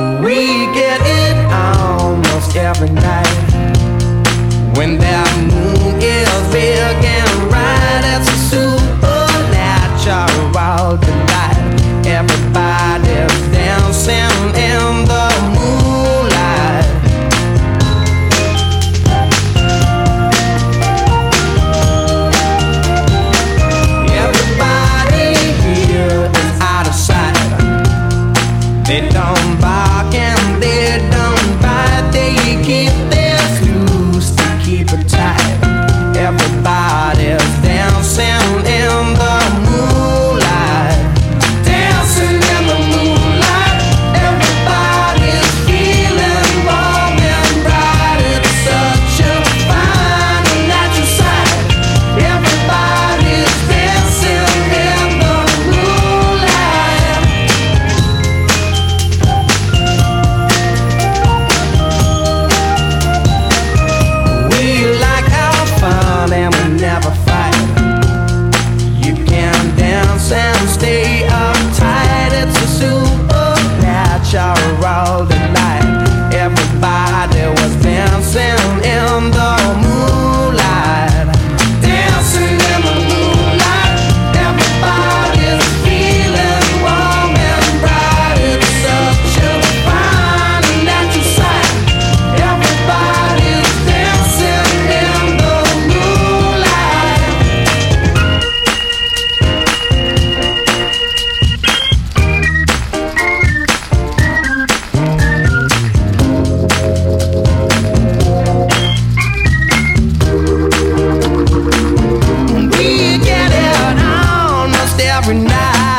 We get it almost every night. When that moon is big and bright, it's a supernatural delight. Everybody's dancing in the moonlight. Everybody here is out of sight. They don't. every night.